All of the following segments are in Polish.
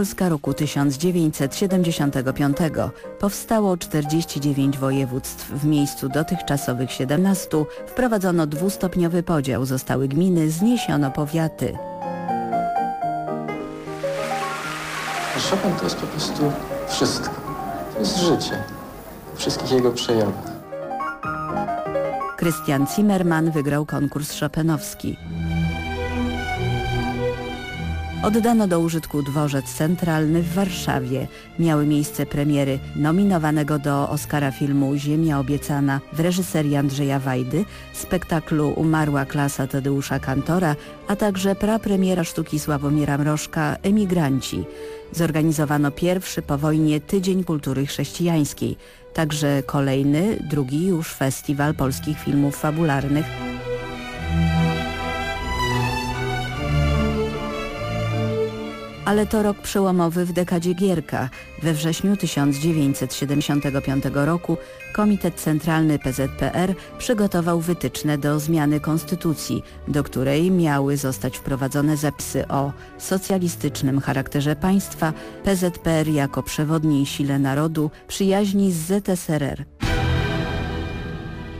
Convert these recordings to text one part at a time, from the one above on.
Polska roku 1975. Powstało 49 województw. W miejscu dotychczasowych 17 wprowadzono dwustopniowy podział. Zostały gminy, zniesiono powiaty. Chopin to jest po prostu wszystko. To jest życie. W wszystkich jego przejawach. Krystian Zimmermann wygrał konkurs chopinowski. Oddano do użytku dworzec centralny w Warszawie. Miały miejsce premiery nominowanego do Oscara filmu Ziemia obiecana w reżyserii Andrzeja Wajdy, spektaklu Umarła klasa Tadeusza Kantora, a także prapremiera sztuki Sławomira Mrożka Emigranci. Zorganizowano pierwszy po wojnie Tydzień Kultury Chrześcijańskiej, także kolejny, drugi już Festiwal Polskich Filmów Fabularnych ale to rok przełomowy w dekadzie Gierka. We wrześniu 1975 roku Komitet Centralny PZPR przygotował wytyczne do zmiany konstytucji, do której miały zostać wprowadzone zapisy o socjalistycznym charakterze państwa, PZPR jako przewodniej sile narodu, przyjaźni z ZSRR.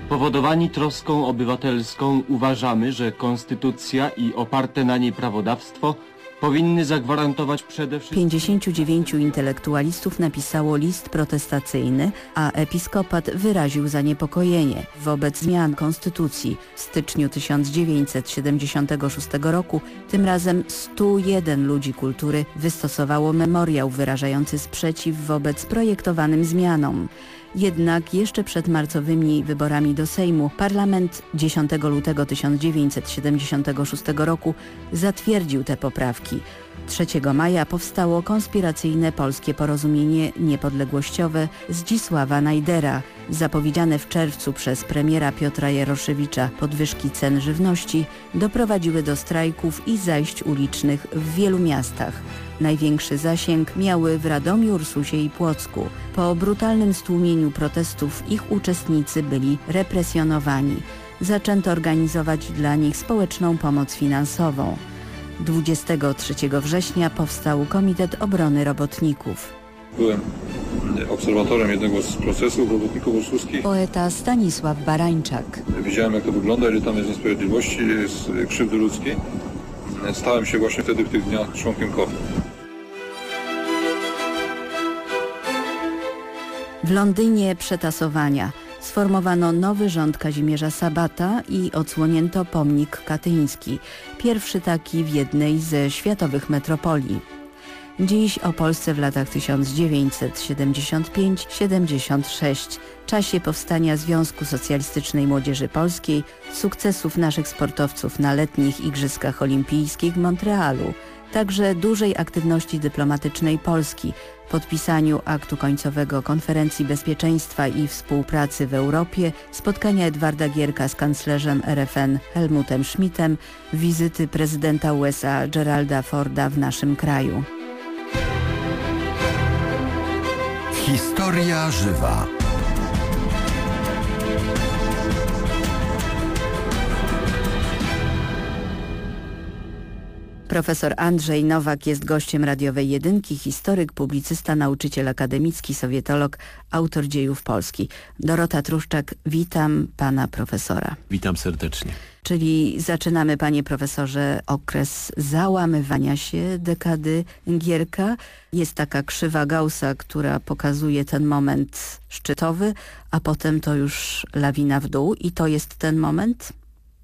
Powodowani troską obywatelską uważamy, że konstytucja i oparte na niej prawodawstwo powinny zagwarantować przede wszystkim... 59 intelektualistów napisało list protestacyjny, a episkopat wyraził zaniepokojenie wobec zmian konstytucji. W styczniu 1976 roku tym razem 101 ludzi kultury wystosowało memoriał wyrażający sprzeciw wobec projektowanym zmianom. Jednak jeszcze przed marcowymi wyborami do Sejmu parlament 10 lutego 1976 roku zatwierdził te poprawki. 3 maja powstało konspiracyjne polskie porozumienie niepodległościowe Zdzisława Najdera. Zapowiedziane w czerwcu przez premiera Piotra Jaroszewicza podwyżki cen żywności doprowadziły do strajków i zajść ulicznych w wielu miastach. Największy zasięg miały w Radomiu, Ursusie i Płocku. Po brutalnym stłumieniu protestów ich uczestnicy byli represjonowani. Zaczęto organizować dla nich społeczną pomoc finansową. 23 września powstał Komitet Obrony Robotników. Byłem obserwatorem jednego z procesów robotników ursuskich. Poeta Stanisław Barańczak. Widziałem jak to wygląda, ile tam jest niesprawiedliwości, jest krzywdy ludzkiej. Stałem się właśnie wtedy w tych dniach członkiem KOF. W Londynie przetasowania sformowano nowy rząd Kazimierza Sabata i odsłonięto pomnik katyński, pierwszy taki w jednej ze światowych metropolii. Dziś o Polsce w latach 1975-76, czasie powstania Związku Socjalistycznej Młodzieży Polskiej, sukcesów naszych sportowców na letnich Igrzyskach Olimpijskich w Montrealu, także dużej aktywności dyplomatycznej Polski, podpisaniu aktu końcowego Konferencji Bezpieczeństwa i Współpracy w Europie, spotkania Edwarda Gierka z kanclerzem RFN Helmutem Schmidtem, wizyty prezydenta USA Geralda Forda w naszym kraju. Historia żywa. Profesor Andrzej Nowak jest gościem radiowej jedynki, historyk, publicysta, nauczyciel akademicki, sowietolog, autor dziejów Polski. Dorota Truszczak, witam pana profesora. Witam serdecznie. Czyli zaczynamy, panie profesorze, okres załamywania się dekady Gierka. Jest taka krzywa Gaussa, która pokazuje ten moment szczytowy, a potem to już lawina w dół i to jest ten moment?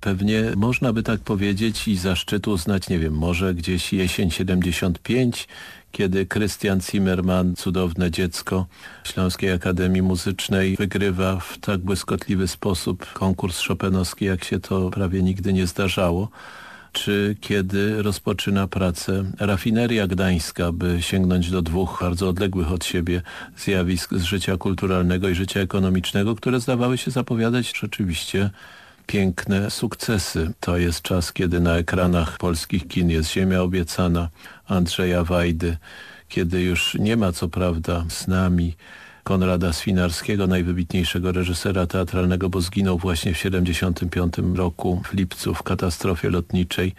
Pewnie można by tak powiedzieć i zaszczyt uznać, nie wiem, może gdzieś jesień 75, kiedy Krystian Zimmermann, cudowne dziecko Śląskiej Akademii Muzycznej, wygrywa w tak błyskotliwy sposób konkurs szopenowski, jak się to prawie nigdy nie zdarzało czy kiedy rozpoczyna pracę rafineria gdańska, by sięgnąć do dwóch bardzo odległych od siebie zjawisk z życia kulturalnego i życia ekonomicznego, które zdawały się zapowiadać rzeczywiście piękne sukcesy. To jest czas, kiedy na ekranach polskich kin jest Ziemia obiecana Andrzeja Wajdy, kiedy już nie ma co prawda z nami Konrada Swinarskiego, najwybitniejszego reżysera teatralnego, bo zginął właśnie w 75 roku w lipcu w katastrofie lotniczej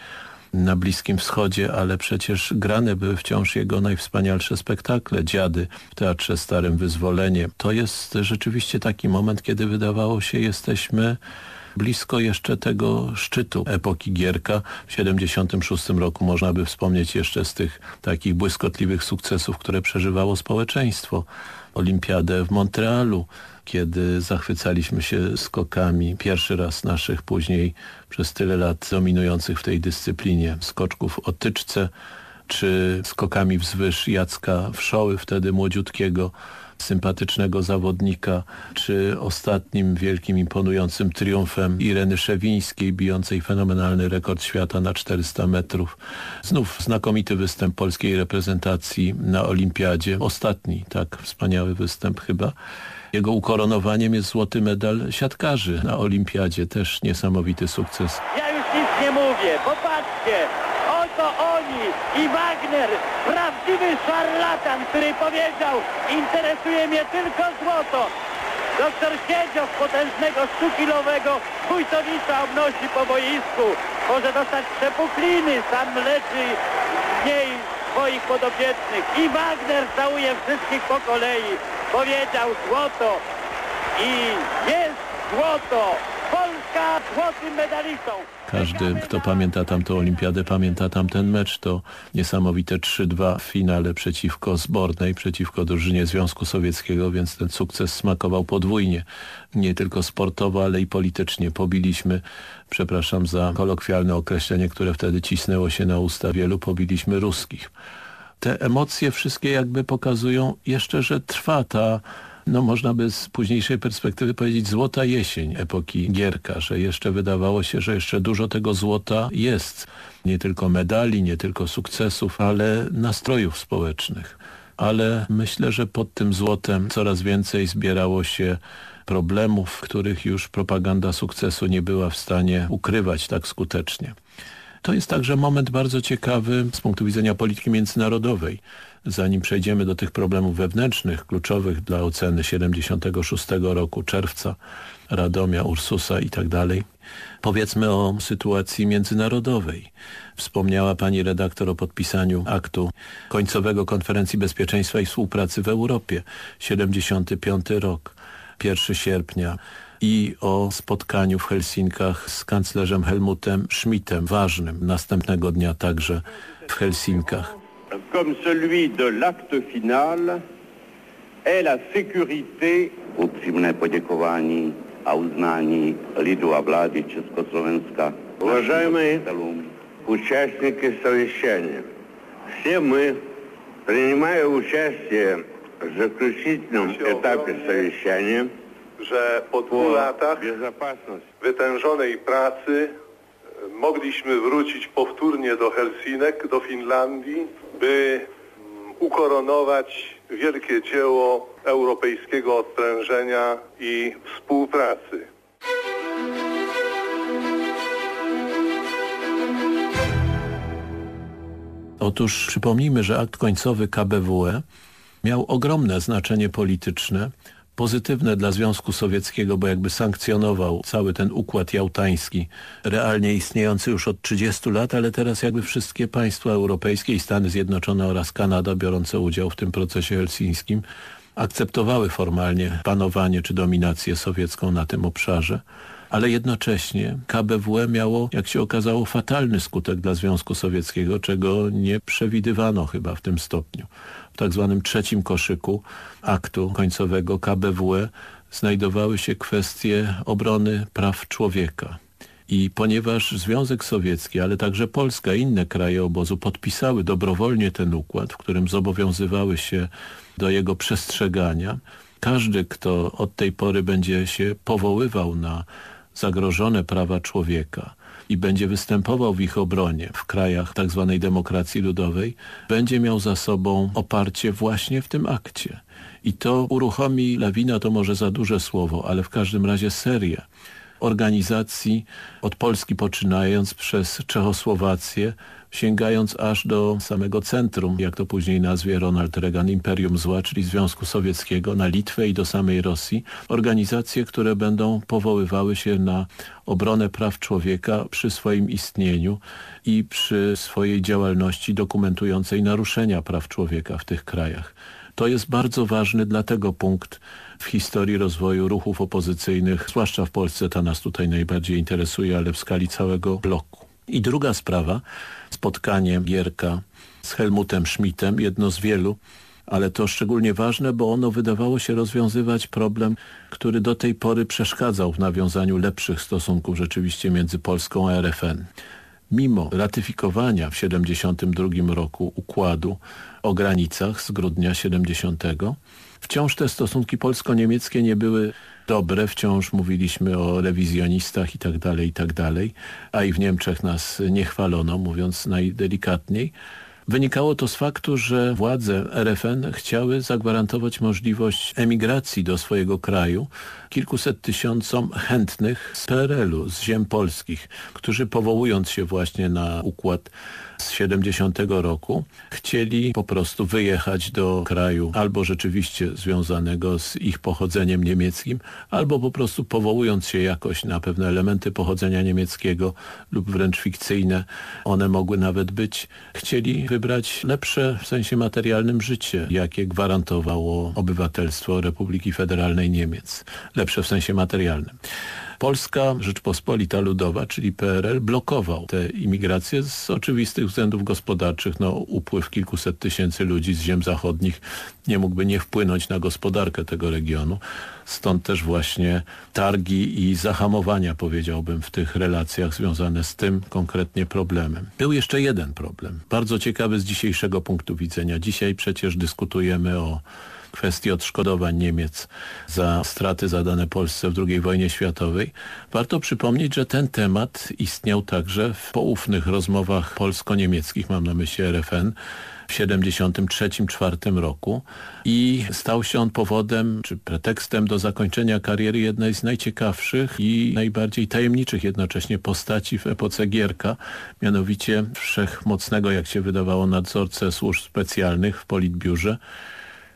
na Bliskim Wschodzie, ale przecież grane były wciąż jego najwspanialsze spektakle, Dziady w Teatrze Starym Wyzwolenie. To jest rzeczywiście taki moment, kiedy wydawało się jesteśmy blisko jeszcze tego szczytu epoki Gierka. W 76 roku można by wspomnieć jeszcze z tych takich błyskotliwych sukcesów, które przeżywało społeczeństwo. Olimpiadę w Montrealu, kiedy zachwycaliśmy się skokami pierwszy raz naszych później przez tyle lat dominujących w tej dyscyplinie skoczków o tyczce czy skokami wzwyż Jacka Wszoły, wtedy młodziutkiego, sympatycznego zawodnika, czy ostatnim wielkim imponującym triumfem Ireny Szewińskiej, bijącej fenomenalny rekord świata na 400 metrów. Znów znakomity występ polskiej reprezentacji na olimpiadzie. Ostatni, tak wspaniały występ chyba. Jego ukoronowaniem jest złoty medal siatkarzy na olimpiadzie. Też niesamowity sukces. Ja już nic nie mówię, popatrzcie, oto oni i Wagner, prawdziwy szarlatan, który powiedział, interesuje mnie tylko złoto. Doktor Siedziow, potężnego 100-kilowego Wójtowicza obnosi po boisku. Może dostać przepukliny, sam leczy w niej swoich podopiecznych. I Wagner całuje wszystkich po kolei. Powiedział złoto i jest złoto. Polska złotym medalistą. Każdy, kto pamięta tamtą olimpiadę, pamięta tamten mecz. To niesamowite 3-2 w finale przeciwko zbornej, przeciwko drużynie Związku Sowieckiego, więc ten sukces smakował podwójnie. Nie tylko sportowo, ale i politycznie. Pobiliśmy, przepraszam za kolokwialne określenie, które wtedy cisnęło się na usta wielu, pobiliśmy ruskich. Te emocje wszystkie jakby pokazują jeszcze, że trwa ta no można by z późniejszej perspektywy powiedzieć złota jesień epoki Gierka, że jeszcze wydawało się, że jeszcze dużo tego złota jest. Nie tylko medali, nie tylko sukcesów, ale nastrojów społecznych. Ale myślę, że pod tym złotem coraz więcej zbierało się problemów, których już propaganda sukcesu nie była w stanie ukrywać tak skutecznie. To jest także moment bardzo ciekawy z punktu widzenia polityki międzynarodowej zanim przejdziemy do tych problemów wewnętrznych, kluczowych dla oceny 76 roku, czerwca, Radomia, Ursusa i tak dalej, powiedzmy o sytuacji międzynarodowej. Wspomniała pani redaktor o podpisaniu aktu końcowego Konferencji Bezpieczeństwa i Współpracy w Europie, 75 rok, 1 sierpnia i o spotkaniu w Helsinkach z kanclerzem Helmutem Schmidtem, ważnym, następnego dnia także w Helsinkach comme celui de l'acte final est la sécurité. Upřímné poděkování a uznání lidu a vlády Československa. Уважаемые участники совещания, все мы, принимая участие в заключительном этапе совещания, że po dwóch latach wytężonej pracy mogliśmy wrócić powtórnie do Helsinek, do Finlandii, by mm, ukoronować wielkie dzieło europejskiego odprężenia i współpracy. Otóż przypomnijmy, że akt końcowy KBWE miał ogromne znaczenie polityczne, pozytywne dla Związku Sowieckiego, bo jakby sankcjonował cały ten układ jałtański, realnie istniejący już od 30 lat, ale teraz jakby wszystkie państwa europejskie i Stany Zjednoczone oraz Kanada biorące udział w tym procesie helsińskim akceptowały formalnie panowanie czy dominację sowiecką na tym obszarze ale jednocześnie KBWE miało, jak się okazało, fatalny skutek dla Związku Sowieckiego, czego nie przewidywano chyba w tym stopniu w tak zwanym trzecim koszyku aktu końcowego KBWE znajdowały się kwestie obrony praw człowieka. I ponieważ Związek Sowiecki, ale także Polska i inne kraje obozu podpisały dobrowolnie ten układ, w którym zobowiązywały się do jego przestrzegania, każdy, kto od tej pory będzie się powoływał na zagrożone prawa człowieka, i będzie występował w ich obronie w krajach tzw. Tak demokracji ludowej, będzie miał za sobą oparcie właśnie w tym akcie. I to uruchomi lawina, to może za duże słowo, ale w każdym razie serię organizacji od Polski poczynając przez Czechosłowację, sięgając aż do samego centrum, jak to później nazwie Ronald Reagan, Imperium Zła, czyli Związku Sowieckiego, na Litwę i do samej Rosji. Organizacje, które będą powoływały się na obronę praw człowieka przy swoim istnieniu i przy swojej działalności dokumentującej naruszenia praw człowieka w tych krajach. To jest bardzo ważny dlatego punkt w historii rozwoju ruchów opozycyjnych, zwłaszcza w Polsce, ta nas tutaj najbardziej interesuje, ale w skali całego bloku. I druga sprawa, spotkanie Gierka z Helmutem Schmidtem, jedno z wielu, ale to szczególnie ważne, bo ono wydawało się rozwiązywać problem, który do tej pory przeszkadzał w nawiązaniu lepszych stosunków rzeczywiście między Polską a RFN. Mimo ratyfikowania w 1972 roku układu o granicach z grudnia 70, wciąż te stosunki polsko-niemieckie nie były dobre, wciąż mówiliśmy o rewizjonistach i tak dalej, i tak dalej, a i w Niemczech nas nie chwalono, mówiąc najdelikatniej. Wynikało to z faktu, że władze RFN chciały zagwarantować możliwość emigracji do swojego kraju kilkuset tysiącom chętnych z PRL-u, z ziem polskich, którzy powołując się właśnie na układ z 70 roku chcieli po prostu wyjechać do kraju albo rzeczywiście związanego z ich pochodzeniem niemieckim, albo po prostu powołując się jakoś na pewne elementy pochodzenia niemieckiego lub wręcz fikcyjne, one mogły nawet być, chcieli wybrać lepsze w sensie materialnym życie, jakie gwarantowało obywatelstwo Republiki Federalnej Niemiec. Lepsze w sensie materialnym. Polska Rzeczpospolita Ludowa, czyli PRL, blokował tę imigrację z oczywistych względów gospodarczych. No, upływ kilkuset tysięcy ludzi z ziem zachodnich nie mógłby nie wpłynąć na gospodarkę tego regionu. Stąd też właśnie targi i zahamowania, powiedziałbym, w tych relacjach związane z tym konkretnie problemem. Był jeszcze jeden problem, bardzo ciekawy z dzisiejszego punktu widzenia. Dzisiaj przecież dyskutujemy o kwestii odszkodowań Niemiec za straty zadane Polsce w II wojnie światowej. Warto przypomnieć, że ten temat istniał także w poufnych rozmowach polsko-niemieckich, mam na myśli RFN, w 1973-1974 roku i stał się on powodem czy pretekstem do zakończenia kariery jednej z najciekawszych i najbardziej tajemniczych jednocześnie postaci w epoce Gierka, mianowicie wszechmocnego, jak się wydawało, nadzorcę służb specjalnych w Politbiurze,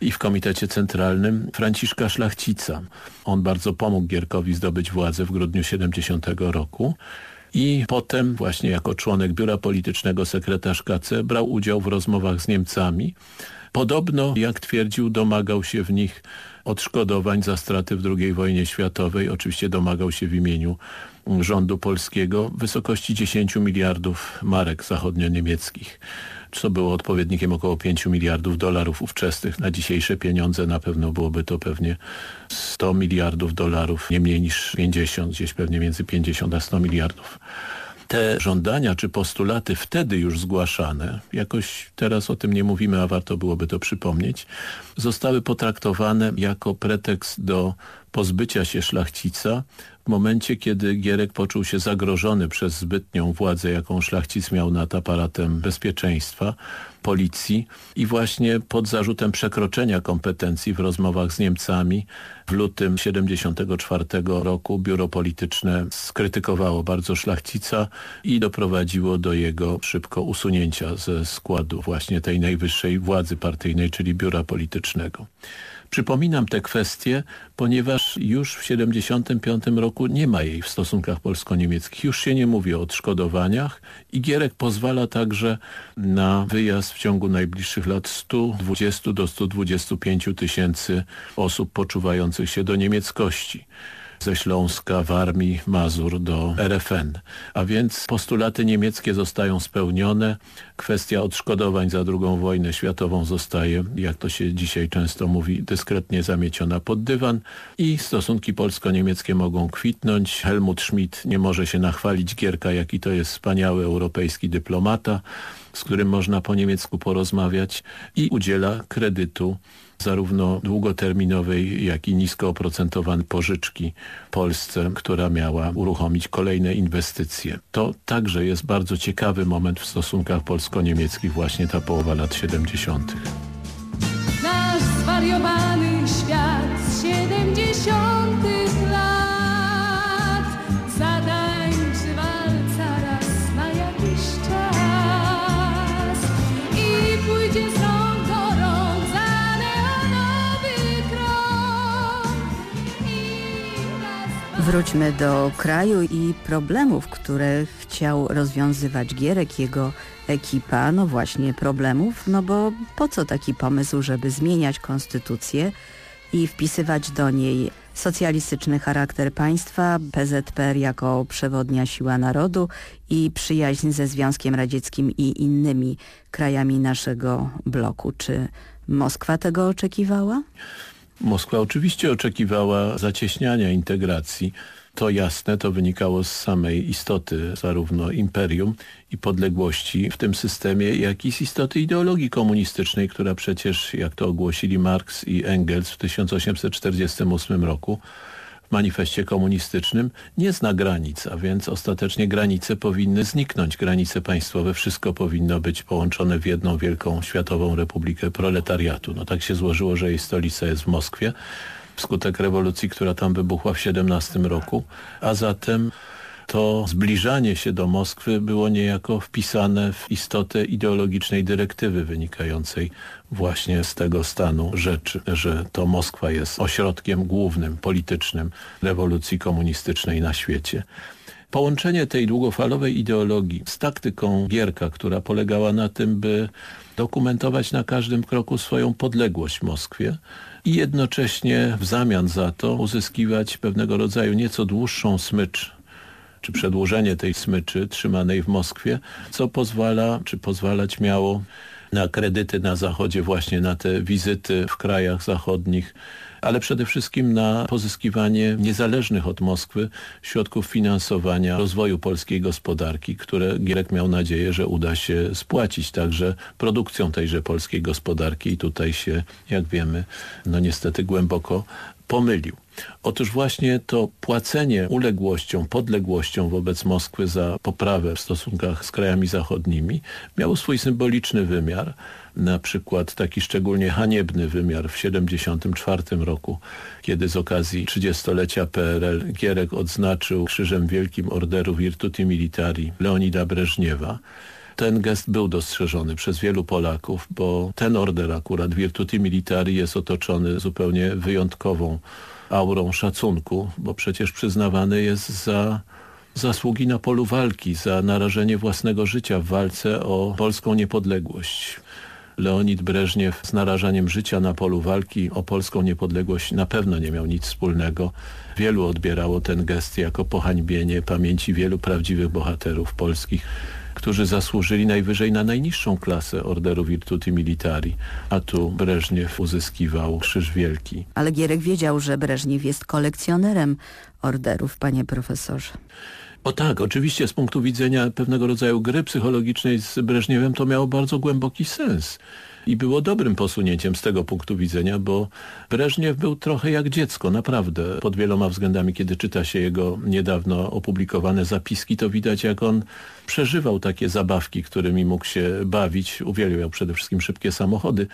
i w Komitecie Centralnym Franciszka Szlachcica. On bardzo pomógł Gierkowi zdobyć władzę w grudniu 70 roku. I potem właśnie jako członek biura politycznego sekretarz KC brał udział w rozmowach z Niemcami. Podobno, jak twierdził, domagał się w nich odszkodowań za straty w II wojnie światowej. Oczywiście domagał się w imieniu rządu polskiego w wysokości 10 miliardów marek zachodnio-niemieckich co było odpowiednikiem około 5 miliardów dolarów ówczesnych. Na dzisiejsze pieniądze na pewno byłoby to pewnie 100 miliardów dolarów, nie mniej niż 50, gdzieś pewnie między 50 a 100 miliardów te żądania czy postulaty wtedy już zgłaszane, jakoś teraz o tym nie mówimy, a warto byłoby to przypomnieć, zostały potraktowane jako pretekst do pozbycia się szlachcica w momencie, kiedy Gierek poczuł się zagrożony przez zbytnią władzę, jaką szlachcic miał nad aparatem bezpieczeństwa, policji i właśnie pod zarzutem przekroczenia kompetencji w rozmowach z Niemcami w lutym 74 roku biuro polityczne skrytykowało bardzo szlachcica i doprowadziło do jego szybko usunięcia ze składu właśnie tej najwyższej władzy partyjnej, czyli biura politycznego. Przypominam te kwestie, ponieważ już w 1975 roku nie ma jej w stosunkach polsko-niemieckich. Już się nie mówi o odszkodowaniach i Gierek pozwala także na wyjazd w ciągu najbliższych lat 120 do 125 tysięcy osób poczuwających się do niemieckości ze Śląska, Warmii, Mazur do RFN. A więc postulaty niemieckie zostają spełnione. Kwestia odszkodowań za II wojnę światową zostaje, jak to się dzisiaj często mówi, dyskretnie zamieciona pod dywan i stosunki polsko-niemieckie mogą kwitnąć. Helmut Schmidt nie może się nachwalić Gierka, jaki to jest wspaniały europejski dyplomata, z którym można po niemiecku porozmawiać i udziela kredytu zarówno długoterminowej, jak i nisko oprocentowane pożyczki Polsce, która miała uruchomić kolejne inwestycje. To także jest bardzo ciekawy moment w stosunkach polsko-niemieckich, właśnie ta połowa lat 70. Nasz zwariowany świat Wróćmy do kraju i problemów, które chciał rozwiązywać Gierek, jego ekipa. No właśnie problemów, no bo po co taki pomysł, żeby zmieniać konstytucję i wpisywać do niej socjalistyczny charakter państwa, PZPR jako przewodnia siła narodu i przyjaźń ze Związkiem Radzieckim i innymi krajami naszego bloku. Czy Moskwa tego oczekiwała? Moskwa oczywiście oczekiwała zacieśniania integracji. To jasne, to wynikało z samej istoty zarówno imperium i podległości w tym systemie, jak i z istoty ideologii komunistycznej, która przecież, jak to ogłosili Marx i Engels w 1848 roku, manifestie komunistycznym nie zna granic, a więc ostatecznie granice powinny zniknąć, granice państwowe, wszystko powinno być połączone w jedną wielką światową republikę proletariatu. No tak się złożyło, że jej stolica jest w Moskwie wskutek rewolucji, która tam wybuchła w 17 roku, a zatem to zbliżanie się do Moskwy było niejako wpisane w istotę ideologicznej dyrektywy wynikającej właśnie z tego stanu rzeczy, że to Moskwa jest ośrodkiem głównym, politycznym rewolucji komunistycznej na świecie. Połączenie tej długofalowej ideologii z taktyką Gierka, która polegała na tym, by dokumentować na każdym kroku swoją podległość Moskwie i jednocześnie w zamian za to uzyskiwać pewnego rodzaju nieco dłuższą smycz czy przedłużenie tej smyczy trzymanej w Moskwie, co pozwala, czy pozwalać miało na kredyty na Zachodzie, właśnie na te wizyty w krajach zachodnich, ale przede wszystkim na pozyskiwanie niezależnych od Moskwy środków finansowania rozwoju polskiej gospodarki, które Gierek miał nadzieję, że uda się spłacić także produkcją tejże polskiej gospodarki i tutaj się, jak wiemy, no niestety głęboko pomylił. Otóż właśnie to płacenie uległością, podległością wobec Moskwy za poprawę w stosunkach z krajami zachodnimi miało swój symboliczny wymiar. Na przykład taki szczególnie haniebny wymiar w 1974 roku, kiedy z okazji 30-lecia PRL Gierek odznaczył Krzyżem Wielkim Orderu Virtuti Militari Leonida Breżniewa ten gest był dostrzeżony przez wielu Polaków, bo ten order akurat Virtuti Militari jest otoczony zupełnie wyjątkową aurą szacunku, bo przecież przyznawany jest za zasługi na polu walki, za narażenie własnego życia w walce o polską niepodległość. Leonid Breżniew z narażaniem życia na polu walki o polską niepodległość na pewno nie miał nic wspólnego. Wielu odbierało ten gest jako pohańbienie pamięci wielu prawdziwych bohaterów polskich, którzy zasłużyli najwyżej na najniższą klasę Orderu Virtuti Militari, a tu Breżniew uzyskiwał Krzyż Wielki. Ale Gierek wiedział, że Breżniew jest kolekcjonerem orderów, panie profesorze. O tak, oczywiście z punktu widzenia pewnego rodzaju gry psychologicznej z Breżniewem to miało bardzo głęboki sens i było dobrym posunięciem z tego punktu widzenia, bo Breżniew był trochę jak dziecko, naprawdę. Pod wieloma względami, kiedy czyta się jego niedawno opublikowane zapiski, to widać jak on przeżywał takie zabawki, którymi mógł się bawić. Uwielbiał przede wszystkim szybkie samochody,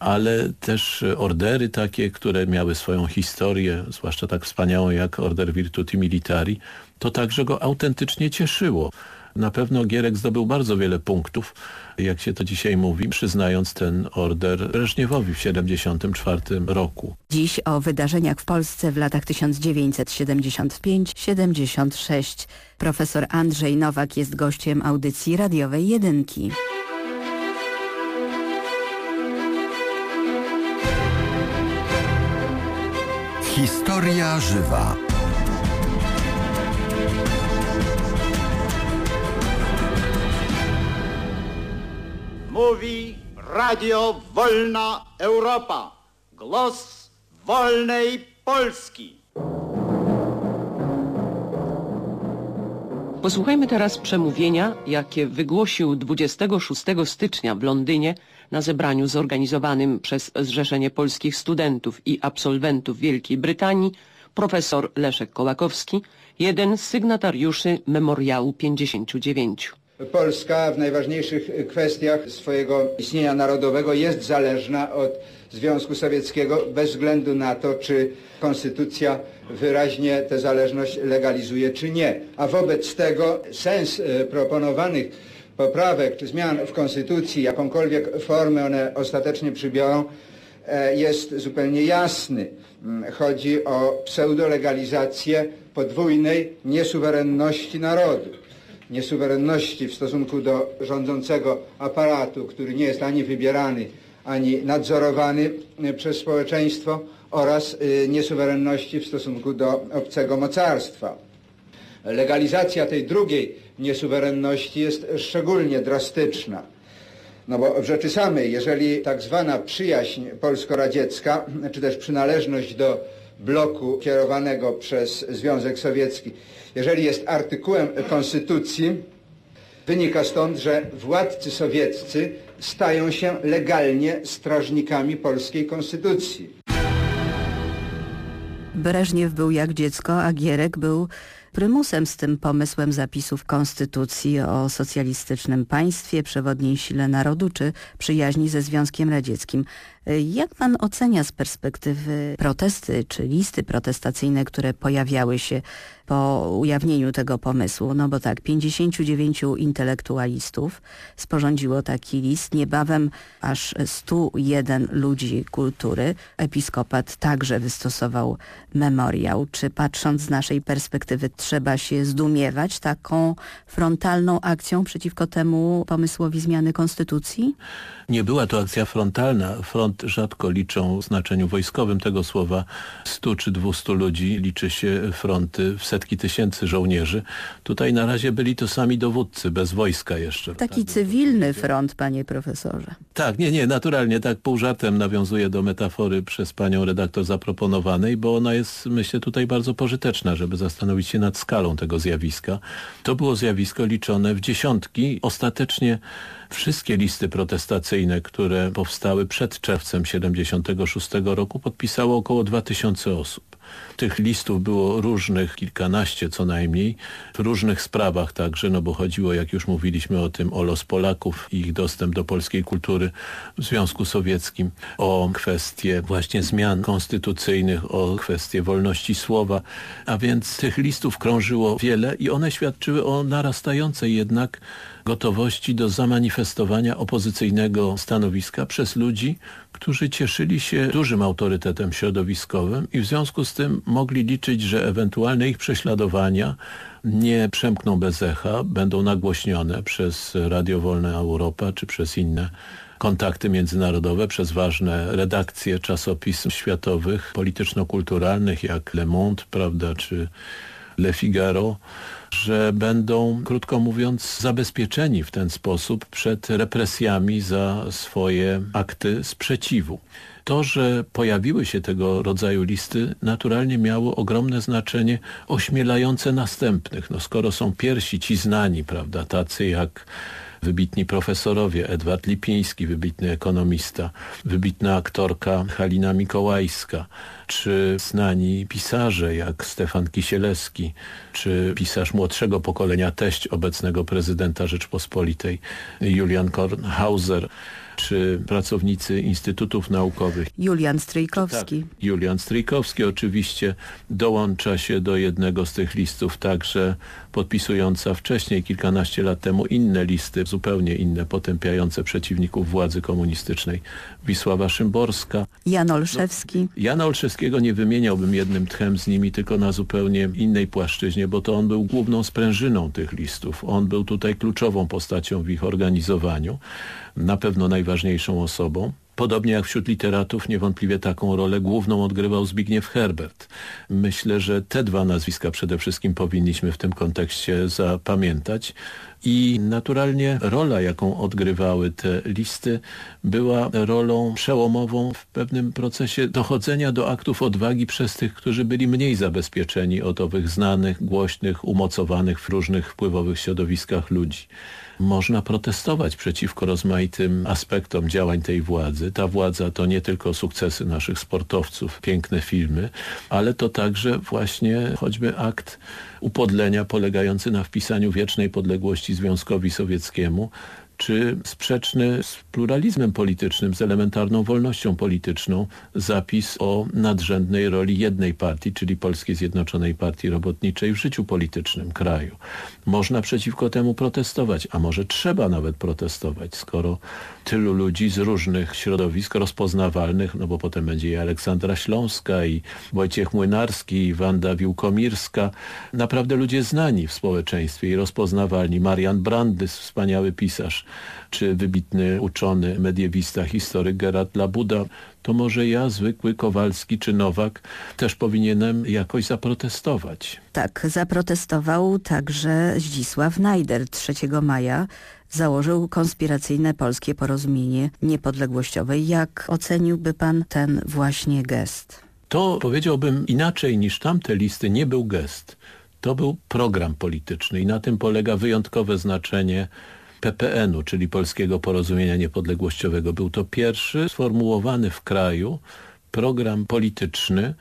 ale też ordery takie, które miały swoją historię, zwłaszcza tak wspaniałą jak Order Virtuti Militari, to także go autentycznie cieszyło. Na pewno Gierek zdobył bardzo wiele punktów, jak się to dzisiaj mówi, przyznając ten order Breżniewowi w 1974 roku. Dziś o wydarzeniach w Polsce w latach 1975-76. Profesor Andrzej Nowak jest gościem audycji radiowej Jedynki. Historia żywa. Mówi Radio Wolna Europa. Głos wolnej Polski. Posłuchajmy teraz przemówienia, jakie wygłosił 26 stycznia w Londynie na zebraniu zorganizowanym przez Zrzeszenie Polskich Studentów i Absolwentów Wielkiej Brytanii profesor Leszek Kołakowski, jeden z sygnatariuszy Memoriału 59. Polska w najważniejszych kwestiach swojego istnienia narodowego jest zależna od Związku Sowieckiego bez względu na to, czy konstytucja wyraźnie tę zależność legalizuje, czy nie. A wobec tego sens e, proponowanych poprawek czy zmian w konstytucji, jakąkolwiek formę one ostatecznie przybiorą, e, jest zupełnie jasny. Mm, chodzi o pseudolegalizację podwójnej niesuwerenności narodu. Niesuwerenności w stosunku do rządzącego aparatu, który nie jest ani wybierany, ani nadzorowany e, przez społeczeństwo oraz e, niesuwerenności w stosunku do obcego mocarstwa. Legalizacja tej drugiej niesuwerenności jest szczególnie drastyczna. No bo w rzeczy samej, jeżeli tak zwana przyjaźń polsko-radziecka, czy też przynależność do bloku kierowanego przez Związek Sowiecki, jeżeli jest artykułem Konstytucji, wynika stąd, że władcy sowieccy stają się legalnie strażnikami polskiej Konstytucji. Breżniew był jak dziecko, a Gierek był prymusem z tym pomysłem zapisów konstytucji o socjalistycznym państwie, przewodniej sile narodu czy przyjaźni ze Związkiem Radzieckim. Jak pan ocenia z perspektywy protesty czy listy protestacyjne, które pojawiały się po ujawnieniu tego pomysłu? No bo tak, 59 intelektualistów sporządziło taki list, niebawem aż 101 ludzi kultury. Episkopat także wystosował memoriał. Czy patrząc z naszej perspektywy trzeba się zdumiewać taką frontalną akcją przeciwko temu pomysłowi zmiany konstytucji? Nie była to akcja frontalna. Front rzadko liczą w znaczeniu wojskowym tego słowa 100 czy 200 ludzi. Liczy się fronty w setki tysięcy żołnierzy. Tutaj na razie byli to sami dowódcy, bez wojska jeszcze. Taki cywilny front, panie profesorze. Tak, nie, nie, naturalnie tak pół żartem nawiązuje do metafory przez panią redaktor zaproponowanej, bo ona jest, myślę, tutaj bardzo pożyteczna, żeby zastanowić się nad skalą tego zjawiska. To było zjawisko liczone w dziesiątki. Ostatecznie Wszystkie listy protestacyjne, które powstały przed czerwcem 76 roku podpisało około 2000 osób. Tych listów było różnych, kilkanaście co najmniej, w różnych sprawach także, no bo chodziło, jak już mówiliśmy o tym, o los Polaków i ich dostęp do polskiej kultury w Związku Sowieckim, o kwestie właśnie zmian konstytucyjnych, o kwestie wolności słowa, a więc tych listów krążyło wiele i one świadczyły o narastającej jednak gotowości do zamanifestowania opozycyjnego stanowiska przez ludzi, którzy cieszyli się dużym autorytetem środowiskowym i w związku z tym mogli liczyć, że ewentualne ich prześladowania nie przemkną bez echa, będą nagłośnione przez Radio Wolna Europa czy przez inne kontakty międzynarodowe, przez ważne redakcje czasopism światowych, polityczno-kulturalnych jak Le Monde, prawda, czy Le Figaro, że będą, krótko mówiąc, zabezpieczeni w ten sposób przed represjami za swoje akty sprzeciwu. To, że pojawiły się tego rodzaju listy naturalnie miało ogromne znaczenie ośmielające następnych. No, skoro są pierwsi ci znani, prawda, tacy jak wybitni profesorowie, Edward Lipiński, wybitny ekonomista, wybitna aktorka Halina Mikołajska, czy znani pisarze jak Stefan Kisielewski, czy pisarz młodszego pokolenia, teść obecnego prezydenta Rzeczpospolitej Julian Kornhauser, czy pracownicy instytutów naukowych. Julian Stryjkowski. Tak, Julian Stryjkowski oczywiście dołącza się do jednego z tych listów, także podpisująca wcześniej, kilkanaście lat temu, inne listy, zupełnie inne, potępiające przeciwników władzy komunistycznej. Wisława Szymborska. Jan Olszewski. No, Jana Olszewskiego nie wymieniałbym jednym tchem z nimi, tylko na zupełnie innej płaszczyźnie, bo to on był główną sprężyną tych listów. On był tutaj kluczową postacią w ich organizowaniu na pewno najważniejszą osobą. Podobnie jak wśród literatów niewątpliwie taką rolę główną odgrywał Zbigniew Herbert. Myślę, że te dwa nazwiska przede wszystkim powinniśmy w tym kontekście zapamiętać. I naturalnie rola, jaką odgrywały te listy, była rolą przełomową w pewnym procesie dochodzenia do aktów odwagi przez tych, którzy byli mniej zabezpieczeni od owych znanych, głośnych, umocowanych w różnych wpływowych środowiskach ludzi można protestować przeciwko rozmaitym aspektom działań tej władzy. Ta władza to nie tylko sukcesy naszych sportowców, piękne filmy, ale to także właśnie choćby akt upodlenia polegający na wpisaniu wiecznej podległości Związkowi Sowieckiemu, czy sprzeczny z pluralizmem politycznym, z elementarną wolnością polityczną zapis o nadrzędnej roli jednej partii, czyli Polskiej Zjednoczonej Partii Robotniczej w życiu politycznym kraju. Można przeciwko temu protestować, a może trzeba nawet protestować, skoro tylu ludzi z różnych środowisk rozpoznawalnych, no bo potem będzie i Aleksandra Śląska, i Wojciech Młynarski, i Wanda Wiłkomierska, naprawdę ludzie znani w społeczeństwie i rozpoznawalni. Marian Brandys, wspaniały pisarz, czy wybitny uczony, mediewista, historyk Gerard Labuda, to może ja, zwykły Kowalski czy Nowak, też powinienem jakoś zaprotestować. Tak, zaprotestował także Zdzisław Najder 3 maja. Założył konspiracyjne polskie porozumienie niepodległościowe. Jak oceniłby pan ten właśnie gest? To powiedziałbym inaczej niż tamte listy nie był gest. To był program polityczny i na tym polega wyjątkowe znaczenie PPN-u, czyli Polskiego Porozumienia Niepodległościowego. Był to pierwszy sformułowany w kraju program polityczny,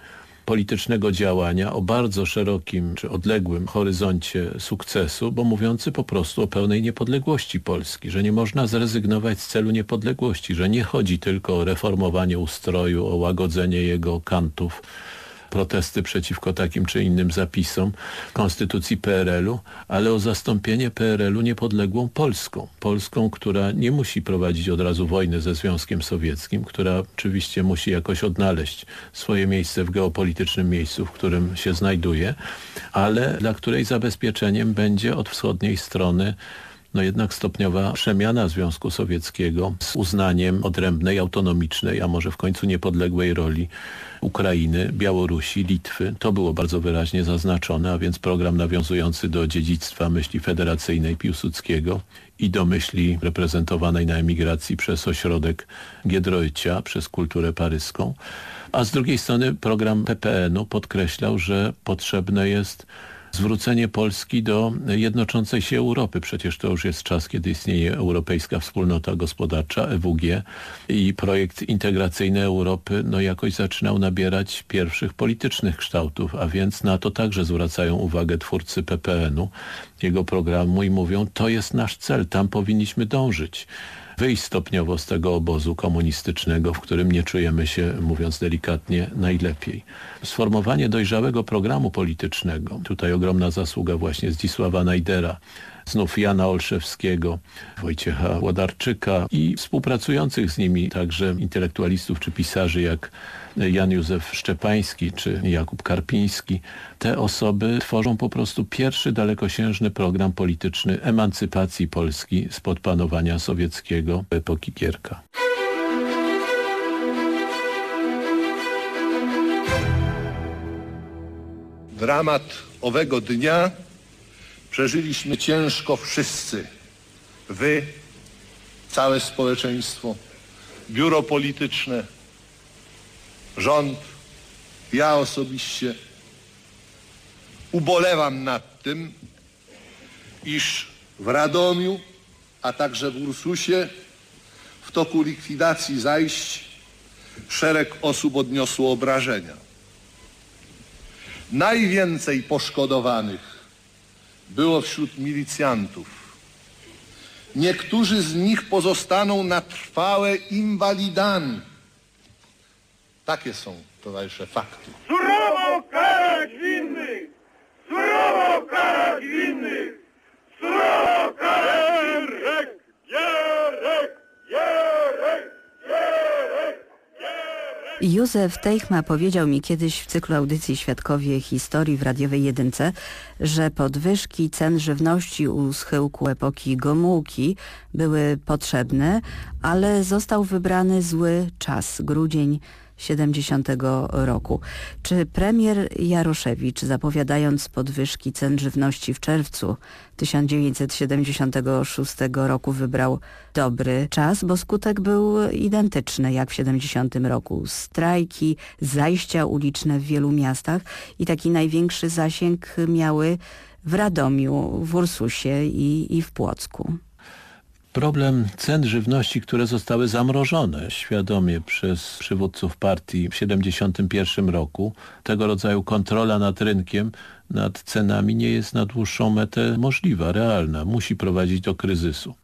politycznego działania o bardzo szerokim czy odległym horyzoncie sukcesu, bo mówiący po prostu o pełnej niepodległości Polski, że nie można zrezygnować z celu niepodległości, że nie chodzi tylko o reformowanie ustroju, o łagodzenie jego kantów, protesty przeciwko takim czy innym zapisom konstytucji PRL-u, ale o zastąpienie PRL-u niepodległą Polską. Polską, która nie musi prowadzić od razu wojny ze Związkiem Sowieckim, która oczywiście musi jakoś odnaleźć swoje miejsce w geopolitycznym miejscu, w którym się znajduje, ale dla której zabezpieczeniem będzie od wschodniej strony no jednak stopniowa przemiana Związku Sowieckiego z uznaniem odrębnej, autonomicznej, a może w końcu niepodległej roli Ukrainy, Białorusi, Litwy. To było bardzo wyraźnie zaznaczone, a więc program nawiązujący do dziedzictwa myśli federacyjnej Piłsudskiego i do myśli reprezentowanej na emigracji przez ośrodek Giedroycia, przez kulturę paryską. A z drugiej strony program PPN-u podkreślał, że potrzebne jest zwrócenie Polski do jednoczącej się Europy. Przecież to już jest czas, kiedy istnieje Europejska Wspólnota Gospodarcza, EWG i projekt integracyjny Europy no jakoś zaczynał nabierać pierwszych politycznych kształtów, a więc na to także zwracają uwagę twórcy PPN-u, jego programu i mówią, to jest nasz cel, tam powinniśmy dążyć wyjść stopniowo z tego obozu komunistycznego, w którym nie czujemy się, mówiąc delikatnie, najlepiej. Sformowanie dojrzałego programu politycznego, tutaj ogromna zasługa właśnie Zdzisława Najdera, znów Jana Olszewskiego, Wojciecha Ładarczyka i współpracujących z nimi także intelektualistów czy pisarzy jak Jan Józef Szczepański czy Jakub Karpiński. Te osoby tworzą po prostu pierwszy dalekosiężny program polityczny emancypacji Polski spod panowania sowieckiego epoki Gierka. Dramat owego dnia przeżyliśmy ciężko wszyscy. Wy, całe społeczeństwo, biuro polityczne, rząd, ja osobiście ubolewam nad tym, iż w Radomiu, a także w Ursusie w toku likwidacji zajść szereg osób odniosło obrażenia. Najwięcej poszkodowanych było wśród milicjantów. Niektórzy z nich pozostaną na trwałe inwalidami. Takie są, towarzysze, fakty. Surowo karać winnych! Surowo karać winnych! Surowo karać Gierek! Gierek! Gierek! Gierek! Józef Teichma powiedział mi kiedyś w cyklu audycji Świadkowie Historii w Radiowej Jedynce, że podwyżki cen żywności u schyłku epoki Gomułki były potrzebne, ale został wybrany zły czas, grudzień 70 roku. Czy premier Jaroszewicz, zapowiadając podwyżki cen żywności w czerwcu 1976 roku, wybrał dobry czas, bo skutek był identyczny jak w 70 roku. Strajki, zajścia uliczne w wielu miastach i taki największy zasięg miały w Radomiu, w Ursusie i, i w Płocku. Problem cen żywności, które zostały zamrożone świadomie przez przywódców partii w 1971 roku, tego rodzaju kontrola nad rynkiem, nad cenami nie jest na dłuższą metę możliwa, realna. Musi prowadzić do kryzysu.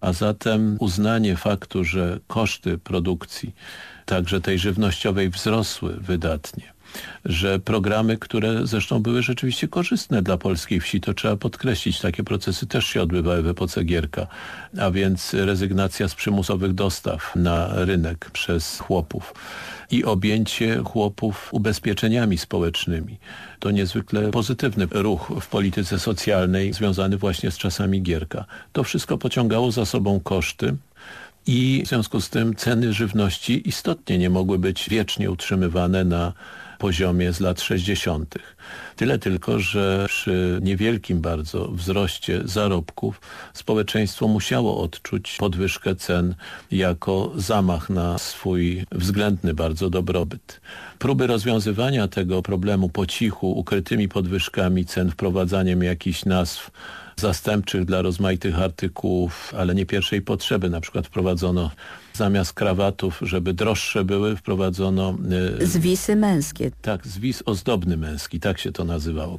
A zatem uznanie faktu, że koszty produkcji, także tej żywnościowej wzrosły wydatnie, że programy, które zresztą były rzeczywiście korzystne dla polskiej wsi, to trzeba podkreślić, takie procesy też się odbywały w epoce Gierka, a więc rezygnacja z przymusowych dostaw na rynek przez chłopów i objęcie chłopów ubezpieczeniami społecznymi. To niezwykle pozytywny ruch w polityce socjalnej związany właśnie z czasami Gierka. To wszystko pociągało za sobą koszty, i w związku z tym ceny żywności istotnie nie mogły być wiecznie utrzymywane na poziomie z lat 60. Tyle tylko, że przy niewielkim bardzo wzroście zarobków społeczeństwo musiało odczuć podwyżkę cen jako zamach na swój względny bardzo dobrobyt. Próby rozwiązywania tego problemu po cichu, ukrytymi podwyżkami cen, wprowadzaniem jakichś nazw zastępczych dla rozmaitych artykułów, ale nie pierwszej potrzeby. Na przykład wprowadzono zamiast krawatów, żeby droższe były, wprowadzono... E, zwisy męskie. Tak, zwis ozdobny męski, tak się to nazywało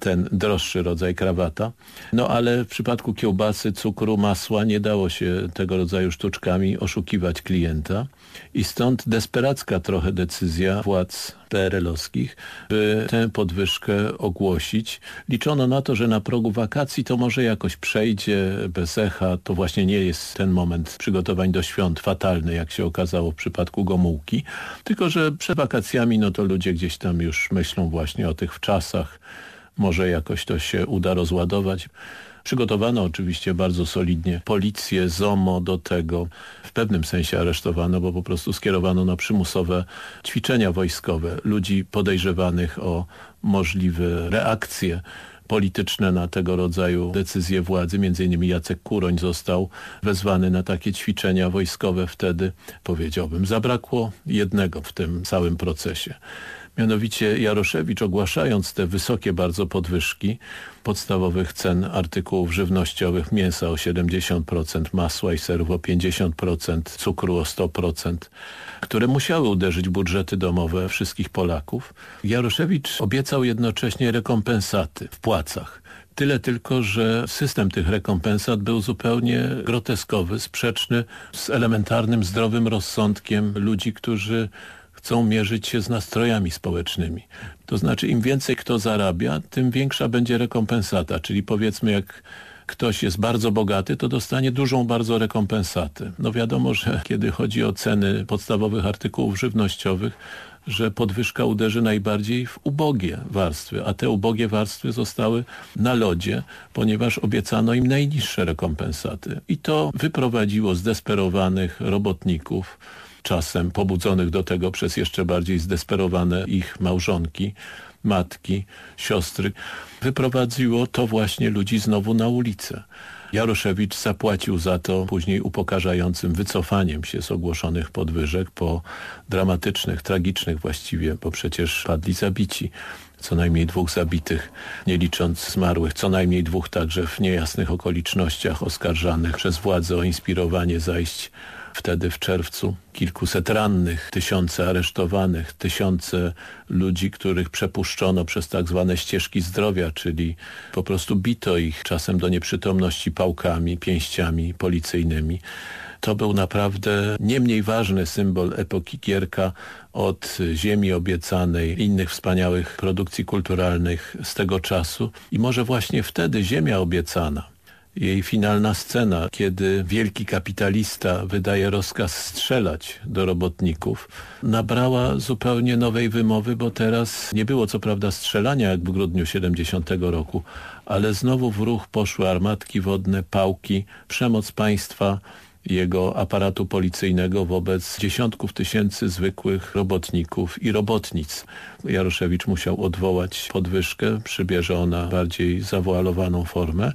ten droższy rodzaj krawata. No ale w przypadku kiełbasy, cukru, masła nie dało się tego rodzaju sztuczkami oszukiwać klienta i stąd desperacka trochę decyzja władz PRL-owskich, by tę podwyżkę ogłosić. Liczono na to, że na progu wakacji to może jakoś przejdzie bez echa. To właśnie nie jest ten moment przygotowań do świąt fatalny, jak się okazało w przypadku Gomułki. Tylko, że przed wakacjami no to ludzie gdzieś tam już myślą właśnie o tych wczasach, może jakoś to się uda rozładować. Przygotowano oczywiście bardzo solidnie policję, ZOMO do tego. W pewnym sensie aresztowano, bo po prostu skierowano na przymusowe ćwiczenia wojskowe ludzi podejrzewanych o możliwe reakcje polityczne na tego rodzaju decyzje władzy. Między innymi Jacek Kuroń został wezwany na takie ćwiczenia wojskowe wtedy, powiedziałbym. Zabrakło jednego w tym całym procesie. Mianowicie Jaroszewicz ogłaszając te wysokie bardzo podwyżki podstawowych cen artykułów żywnościowych, mięsa o 70%, masła i serów o 50%, cukru o 100%, które musiały uderzyć budżety domowe wszystkich Polaków. Jaroszewicz obiecał jednocześnie rekompensaty w płacach. Tyle tylko, że system tych rekompensat był zupełnie groteskowy, sprzeczny z elementarnym, zdrowym rozsądkiem ludzi, którzy chcą mierzyć się z nastrojami społecznymi. To znaczy im więcej kto zarabia, tym większa będzie rekompensata, czyli powiedzmy jak ktoś jest bardzo bogaty, to dostanie dużą bardzo rekompensatę. No wiadomo, że kiedy chodzi o ceny podstawowych artykułów żywnościowych, że podwyżka uderzy najbardziej w ubogie warstwy, a te ubogie warstwy zostały na lodzie, ponieważ obiecano im najniższe rekompensaty. I to wyprowadziło zdesperowanych robotników czasem pobudzonych do tego przez jeszcze bardziej zdesperowane ich małżonki, matki, siostry, wyprowadziło to właśnie ludzi znowu na ulicę. Jaroszewicz zapłacił za to później upokarzającym wycofaniem się z ogłoszonych podwyżek po dramatycznych, tragicznych właściwie, bo przecież padli zabici co najmniej dwóch zabitych, nie licząc zmarłych, co najmniej dwóch także w niejasnych okolicznościach oskarżanych przez władze o inspirowanie zajść wtedy w czerwcu kilkuset rannych, tysiące aresztowanych, tysiące ludzi, których przepuszczono przez tak zwane ścieżki zdrowia, czyli po prostu bito ich czasem do nieprzytomności pałkami, pięściami policyjnymi. To był naprawdę nie mniej ważny symbol epoki Gierka od Ziemi Obiecanej, innych wspaniałych produkcji kulturalnych z tego czasu i może właśnie wtedy Ziemia Obiecana jej finalna scena, kiedy wielki kapitalista wydaje rozkaz strzelać do robotników, nabrała zupełnie nowej wymowy, bo teraz nie było co prawda strzelania jak w grudniu 70 roku, ale znowu w ruch poszły armatki wodne, pałki, przemoc państwa, jego aparatu policyjnego wobec dziesiątków tysięcy zwykłych robotników i robotnic. Jaroszewicz musiał odwołać podwyżkę, przybierze ona bardziej zawoalowaną formę.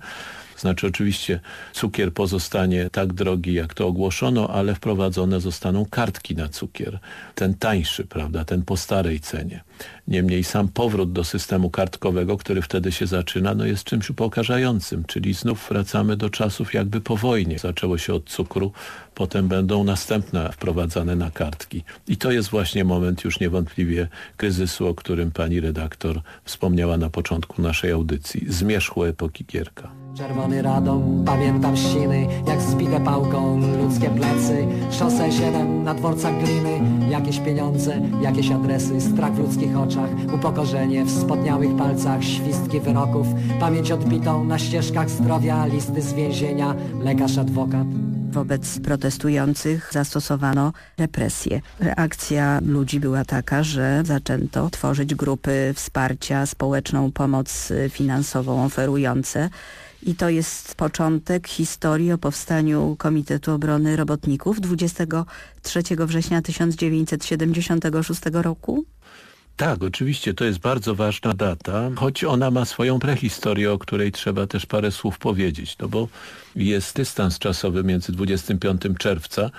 Znaczy oczywiście cukier pozostanie tak drogi, jak to ogłoszono, ale wprowadzone zostaną kartki na cukier. Ten tańszy, prawda, ten po starej cenie. Niemniej sam powrót do systemu kartkowego, który wtedy się zaczyna, no jest czymś upokarzającym, czyli znów wracamy do czasów jakby po wojnie. Zaczęło się od cukru, potem będą następne wprowadzane na kartki. I to jest właśnie moment już niewątpliwie kryzysu, o którym pani redaktor wspomniała na początku naszej audycji. Zmierzchu epoki Gierka. Czerwony radom, pamiętam ściny, jak zbite pałką ludzkie plecy. Szosę 7 na dworcach gliny, jakieś pieniądze, jakieś adresy, strach w ludzkich oczach, upokorzenie w spodniałych palcach, świstki wyroków, pamięć odbitą na ścieżkach zdrowia, listy z więzienia, lekarz, adwokat. Wobec protestujących zastosowano represje. Reakcja ludzi była taka, że zaczęto tworzyć grupy wsparcia, społeczną pomoc finansową oferujące. I to jest początek historii o powstaniu Komitetu Obrony Robotników 23 września 1976 roku. Tak, oczywiście, to jest bardzo ważna data, choć ona ma swoją prehistorię, o której trzeba też parę słów powiedzieć, no bo jest dystans czasowy między 25 czerwca,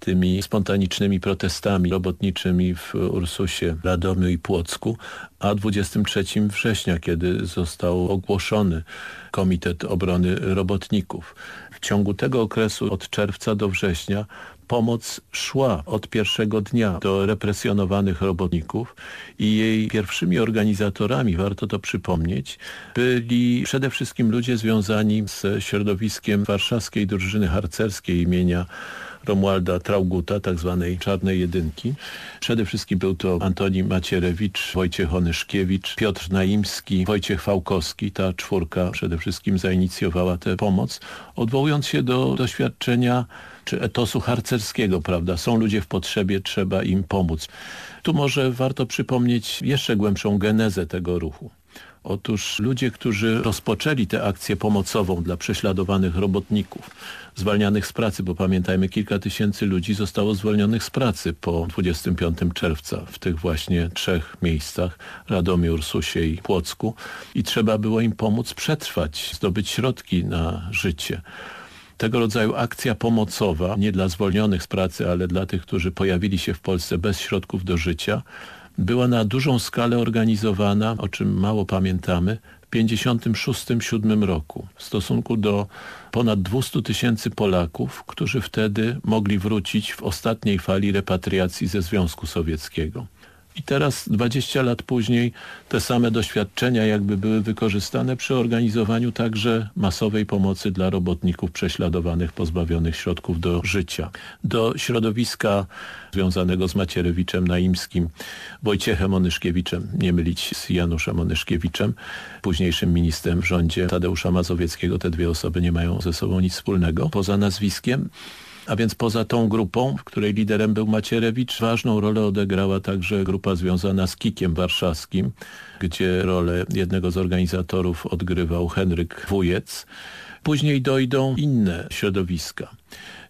tymi spontanicznymi protestami robotniczymi w Ursusie, Radomiu i Płocku, a 23 września, kiedy został ogłoszony Komitet Obrony Robotników. W ciągu tego okresu od czerwca do września pomoc szła od pierwszego dnia do represjonowanych robotników i jej pierwszymi organizatorami, warto to przypomnieć, byli przede wszystkim ludzie związani z środowiskiem warszawskiej drużyny harcerskiej imienia Romualda Trauguta, tak zwanej Czarnej Jedynki. Przede wszystkim był to Antoni Macierewicz, Wojciech Onyszkiewicz, Piotr Naimski, Wojciech Fałkowski. Ta czwórka przede wszystkim zainicjowała tę pomoc, odwołując się do doświadczenia czy etosu harcerskiego, prawda? Są ludzie w potrzebie, trzeba im pomóc. Tu może warto przypomnieć jeszcze głębszą genezę tego ruchu. Otóż ludzie, którzy rozpoczęli tę akcję pomocową dla prześladowanych robotników, zwalnianych z pracy, bo pamiętajmy, kilka tysięcy ludzi zostało zwolnionych z pracy po 25 czerwca w tych właśnie trzech miejscach, Radomiu, Ursusie i Płocku. I trzeba było im pomóc przetrwać, zdobyć środki na życie. Tego rodzaju akcja pomocowa, nie dla zwolnionych z pracy, ale dla tych, którzy pojawili się w Polsce bez środków do życia, była na dużą skalę organizowana, o czym mało pamiętamy, w 1956-1957 roku w stosunku do ponad 200 tysięcy Polaków, którzy wtedy mogli wrócić w ostatniej fali repatriacji ze Związku Sowieckiego. I teraz 20 lat później te same doświadczenia jakby były wykorzystane przy organizowaniu także masowej pomocy dla robotników prześladowanych, pozbawionych środków do życia. Do środowiska związanego z Macierewiczem Naimskim, Wojciechem Onyszkiewiczem, nie mylić z Januszem Onyszkiewiczem, późniejszym ministrem w rządzie Tadeusza Mazowieckiego. Te dwie osoby nie mają ze sobą nic wspólnego poza nazwiskiem. A więc poza tą grupą, w której liderem był Macierewicz, ważną rolę odegrała także grupa związana z Kikiem Warszawskim, gdzie rolę jednego z organizatorów odgrywał Henryk Wujec. Później dojdą inne środowiska.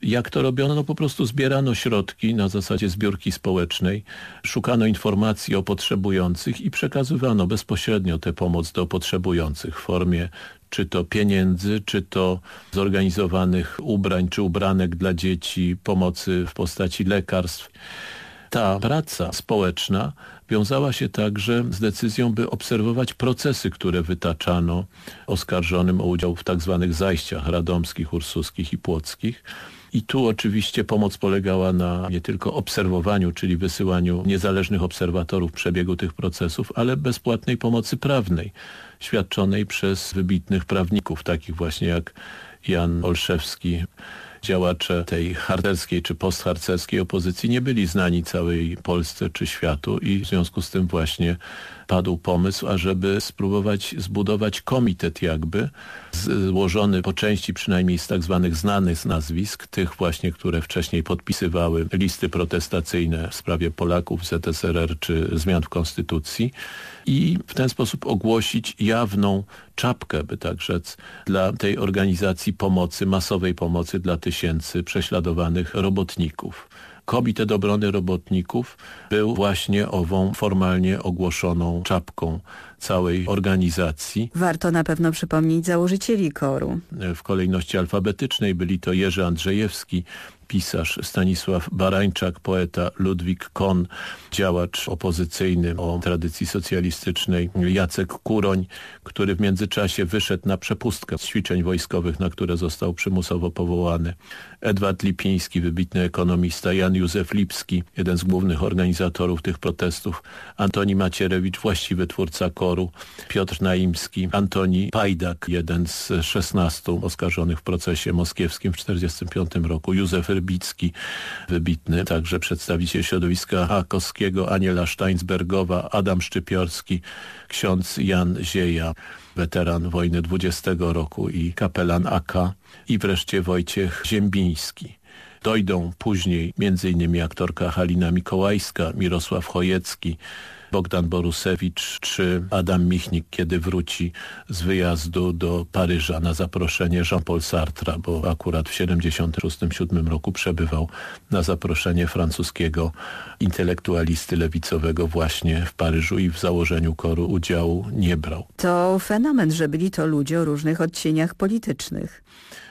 Jak to robiono? No po prostu zbierano środki na zasadzie zbiórki społecznej, szukano informacji o potrzebujących i przekazywano bezpośrednio tę pomoc do potrzebujących w formie czy to pieniędzy, czy to zorganizowanych ubrań, czy ubranek dla dzieci, pomocy w postaci lekarstw. Ta praca społeczna wiązała się także z decyzją, by obserwować procesy, które wytaczano oskarżonym o udział w tak zwanych zajściach radomskich, ursuskich i płockich. I tu oczywiście pomoc polegała na nie tylko obserwowaniu, czyli wysyłaniu niezależnych obserwatorów przebiegu tych procesów, ale bezpłatnej pomocy prawnej świadczonej przez wybitnych prawników, takich właśnie jak Jan Olszewski. Działacze tej harcerskiej czy postharcerskiej opozycji nie byli znani całej Polsce czy światu i w związku z tym właśnie padł pomysł, ażeby spróbować zbudować komitet jakby, złożony po części przynajmniej z tak zwanych znanych nazwisk, tych właśnie, które wcześniej podpisywały listy protestacyjne w sprawie Polaków, ZSRR czy zmian w konstytucji i w ten sposób ogłosić jawną czapkę, by tak rzec, dla tej organizacji pomocy, masowej pomocy dla tysięcy prześladowanych robotników. Komitet Obrony Robotników był właśnie ową formalnie ogłoszoną czapką całej organizacji. Warto na pewno przypomnieć założycieli koru. W kolejności alfabetycznej byli to Jerzy Andrzejewski, pisarz Stanisław Barańczak, poeta Ludwik Kon, działacz opozycyjny o tradycji socjalistycznej Jacek Kuroń, który w międzyczasie wyszedł na przepustkę z ćwiczeń wojskowych, na które został przymusowo powołany. Edward Lipiński, wybitny ekonomista, Jan Józef Lipski, jeden z głównych organizatorów tych protestów, Antoni Macierewicz, właściwy twórca koru, Piotr Naimski, Antoni Pajdak, jeden z 16 oskarżonych w procesie moskiewskim w 1945 roku, Józef Rybicki, wybitny także przedstawiciel środowiska hakowskiego, Aniela Steinsbergowa, Adam Szczypiorski, ksiądz Jan Zieja, weteran wojny 20 roku i kapelan AK i wreszcie Wojciech Ziembiński. Dojdą później m.in. aktorka Halina Mikołajska, Mirosław Chojecki, Bogdan Borusewicz czy Adam Michnik, kiedy wróci z wyjazdu do Paryża na zaproszenie Jean-Paul Sartra, bo akurat w 1976 roku przebywał na zaproszenie francuskiego intelektualisty lewicowego właśnie w Paryżu i w założeniu koru udziału nie brał. To fenomen, że byli to ludzie o różnych odcieniach politycznych.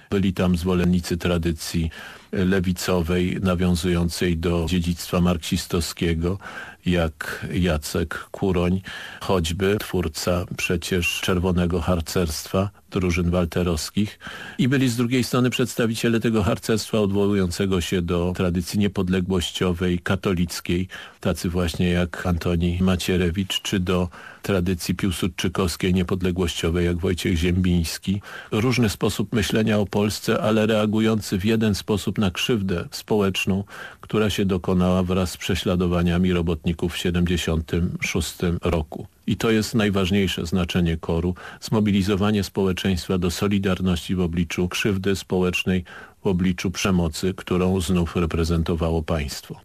Byli tam zwolennicy tradycji lewicowej nawiązującej do dziedzictwa marksistowskiego jak Jacek Kuroń, choćby twórca przecież Czerwonego Harcerstwa, drużyn walterowskich i byli z drugiej strony przedstawiciele tego harcerstwa odwołującego się do tradycji niepodległościowej, katolickiej, tacy właśnie jak Antoni Macierewicz, czy do tradycji piłsudczykowskiej, niepodległościowej, jak Wojciech Ziembiński. Różny sposób myślenia o Polsce, ale reagujący w jeden sposób na krzywdę społeczną, która się dokonała wraz z prześladowaniami robotników w 1976 roku. I to jest najważniejsze znaczenie koru, zmobilizowanie społeczeństwa do solidarności w obliczu krzywdy społecznej, w obliczu przemocy, którą znów reprezentowało państwo.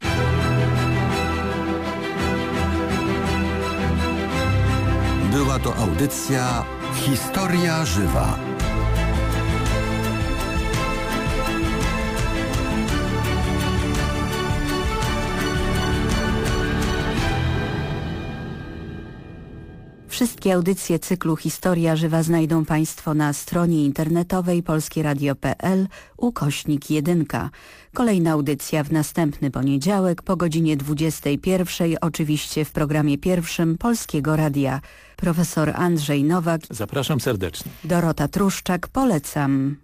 Była to audycja Historia Żywa. Wszystkie audycje cyklu Historia Żywa znajdą Państwo na stronie internetowej polskieradio.pl ukośnik 1. Kolejna audycja w następny poniedziałek po godzinie 21, oczywiście w programie pierwszym Polskiego Radia. Profesor Andrzej Nowak. Zapraszam serdecznie. Dorota Truszczak, polecam.